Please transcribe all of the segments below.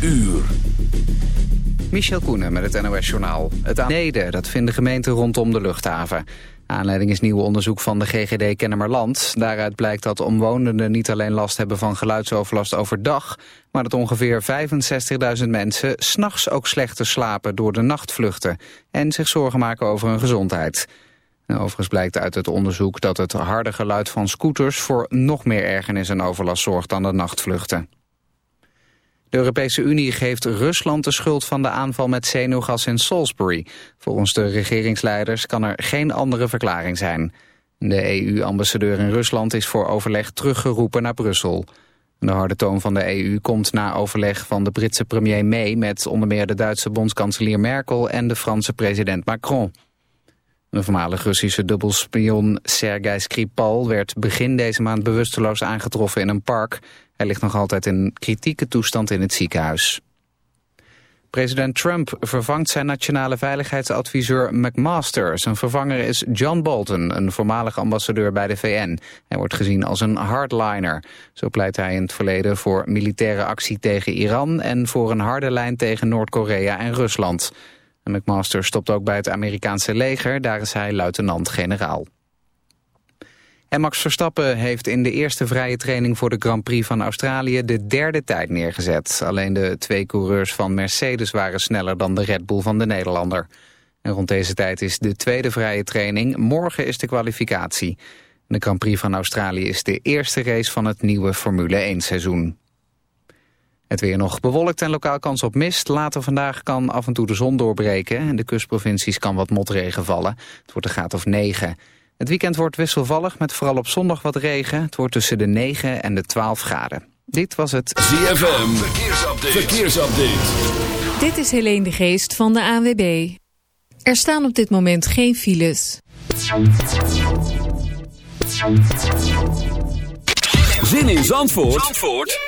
uur. Michel Koenen met het NOS-journaal. Het aanheden, dat vinden gemeenten rondom de luchthaven. Aanleiding is nieuw onderzoek van de GGD Kennemerland. Daaruit blijkt dat omwonenden niet alleen last hebben van geluidsoverlast overdag... maar dat ongeveer 65.000 mensen s'nachts ook slechter slapen door de nachtvluchten... en zich zorgen maken over hun gezondheid. overigens blijkt uit het onderzoek dat het harde geluid van scooters... voor nog meer ergernis en overlast zorgt dan de nachtvluchten. De Europese Unie geeft Rusland de schuld van de aanval met zenuwgas in Salisbury. Volgens de regeringsleiders kan er geen andere verklaring zijn. De EU-ambassadeur in Rusland is voor overleg teruggeroepen naar Brussel. De harde toon van de EU komt na overleg van de Britse premier May... met onder meer de Duitse bondskanselier Merkel en de Franse president Macron. De voormalig Russische dubbelspion Sergei Skripal werd begin deze maand bewusteloos aangetroffen in een park. Hij ligt nog altijd in kritieke toestand in het ziekenhuis. President Trump vervangt zijn nationale veiligheidsadviseur McMaster. Zijn vervanger is John Bolton, een voormalig ambassadeur bij de VN. Hij wordt gezien als een hardliner. Zo pleit hij in het verleden voor militaire actie tegen Iran... en voor een harde lijn tegen Noord-Korea en Rusland. McMaster stopt ook bij het Amerikaanse leger. Daar is hij luitenant-generaal. En Max Verstappen heeft in de eerste vrije training voor de Grand Prix van Australië de derde tijd neergezet. Alleen de twee coureurs van Mercedes waren sneller dan de Red Bull van de Nederlander. En rond deze tijd is de tweede vrije training. Morgen is de kwalificatie. De Grand Prix van Australië is de eerste race van het nieuwe Formule 1 seizoen. Het weer nog bewolkt en lokaal kans op mist. Later vandaag kan af en toe de zon doorbreken. En de kustprovincies kan wat motregen vallen. Het wordt een graad of 9. Het weekend wordt wisselvallig met vooral op zondag wat regen. Het wordt tussen de 9 en de 12 graden. Dit was het ZFM Verkeersupdate. Verkeersupdate. Dit is Helene de Geest van de ANWB. Er staan op dit moment geen files. Zin in Zandvoort, Zandvoort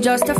Just a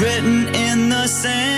written in the sand.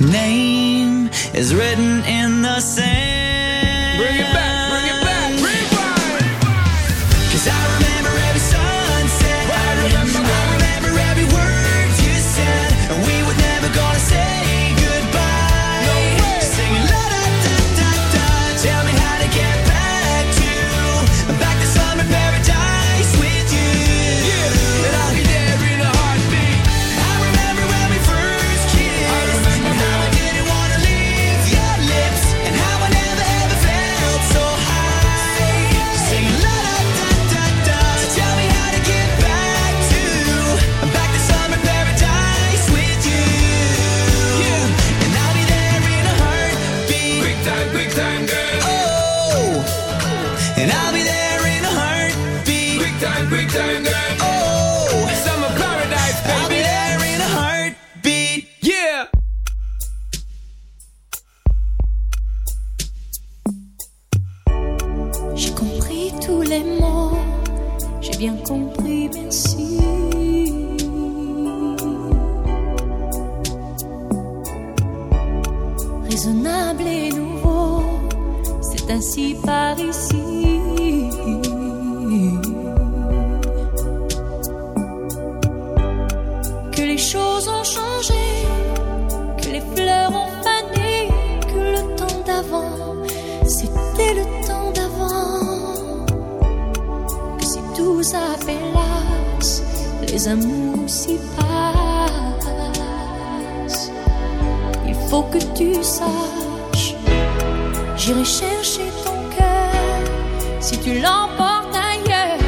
name is written in the sand. ailleurs,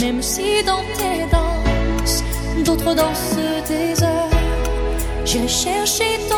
même si dans tes danses, d'autres dansent des heures. J'ai cherché ton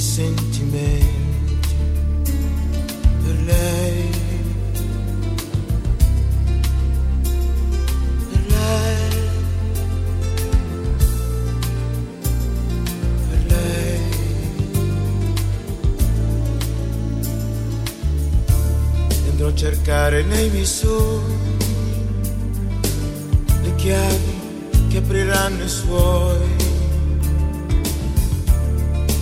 Sentimenti per lei. Per lei. Per lei. Andrò a cercare nei miei le chiavi che apriranno i suoi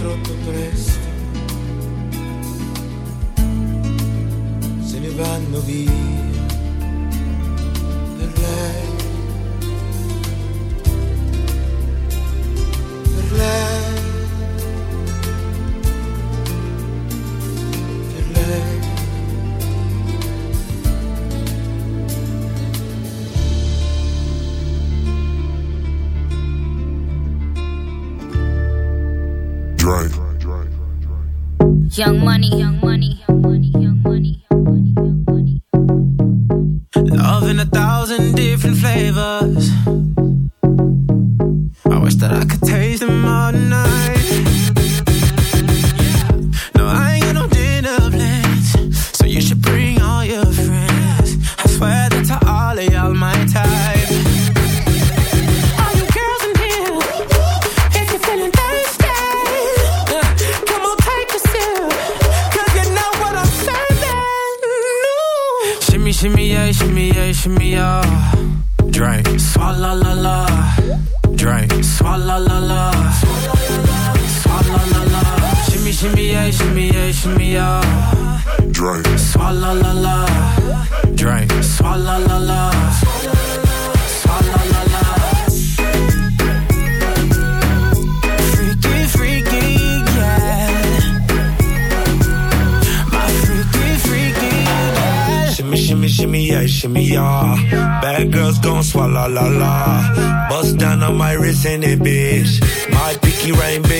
troppo presto. Se ne vanno via la la. Bust down on my wrist and it, bitch. My pinky ring bigger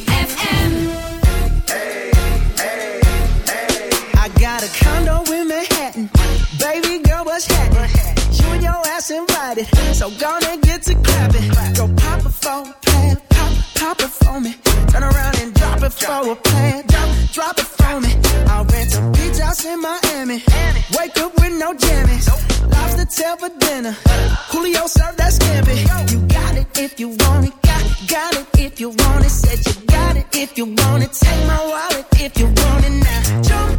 if you wanna Take my wallet if you want it now. Jump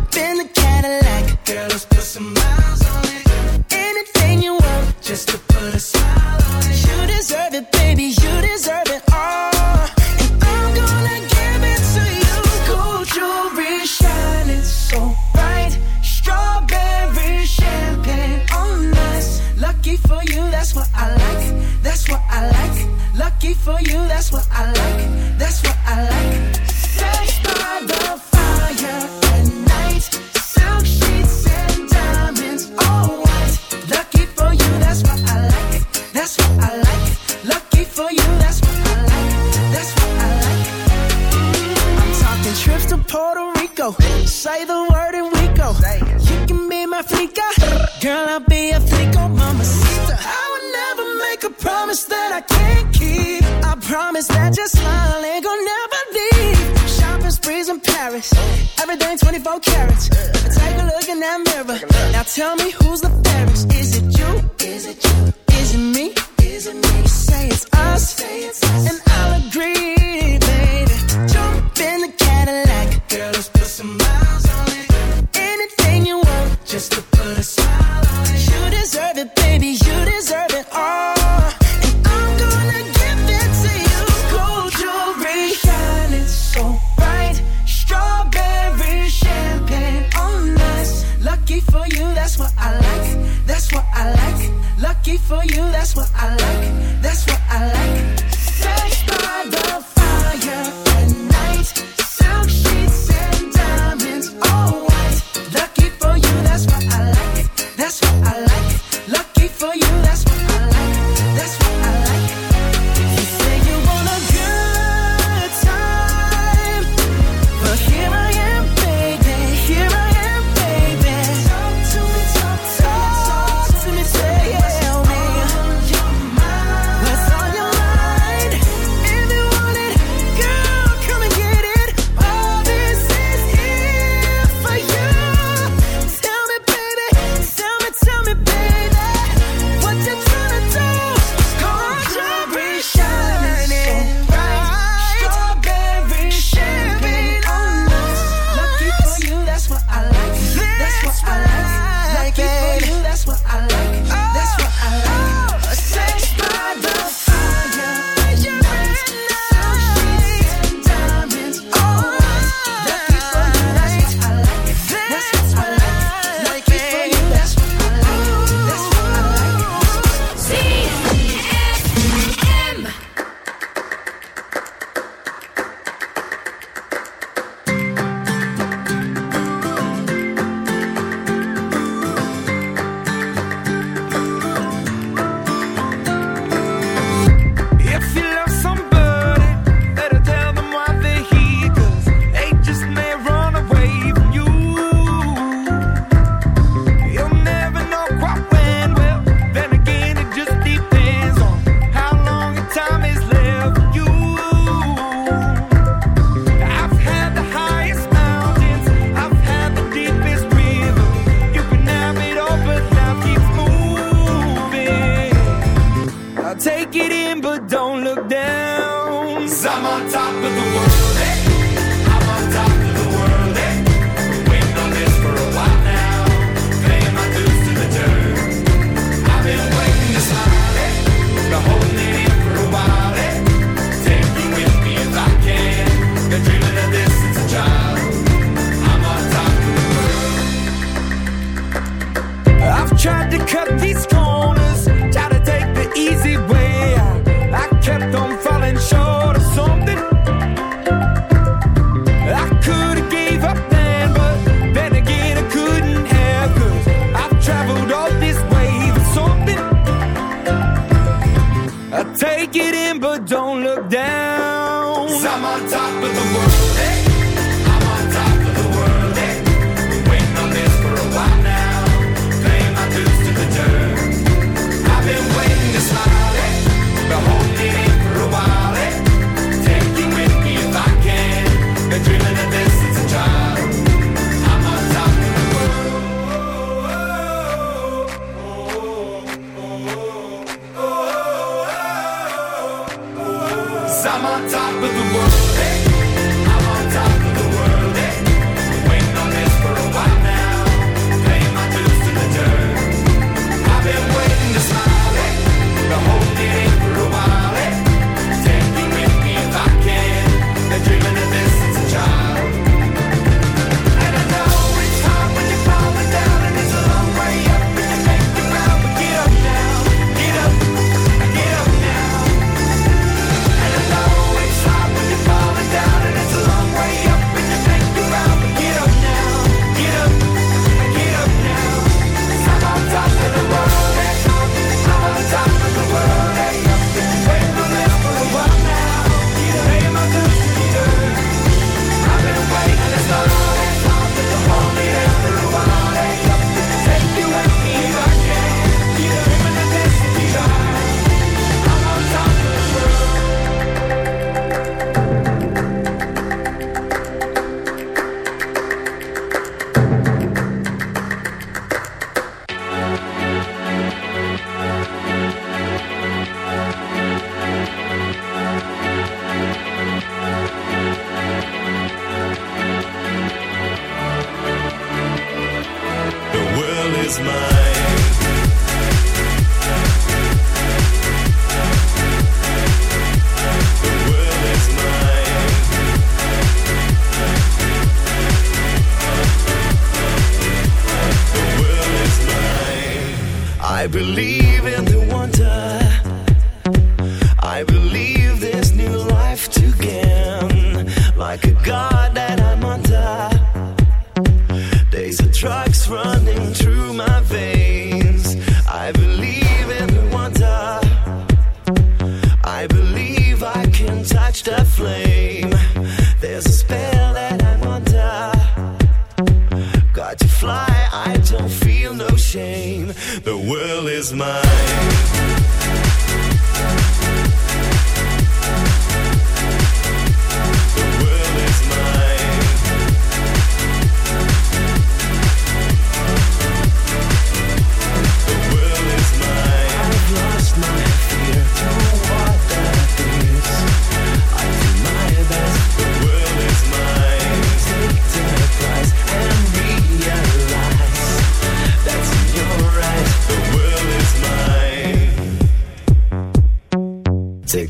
for you, that's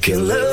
Take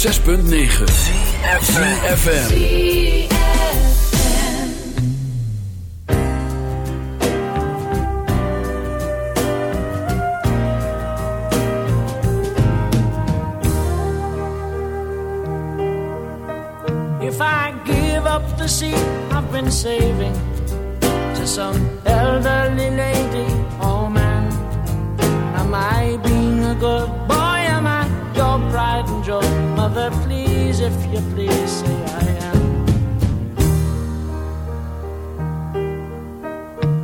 106.9 FM. If I give up the seat I've been saving to some elderly lady if you please, say I am.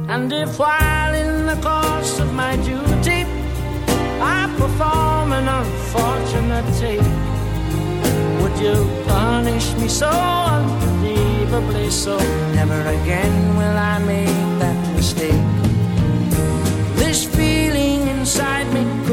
And if while in the course of my duty I perform an unfortunate take, would you punish me so unbelievably so? Never again will I make that mistake. This feeling inside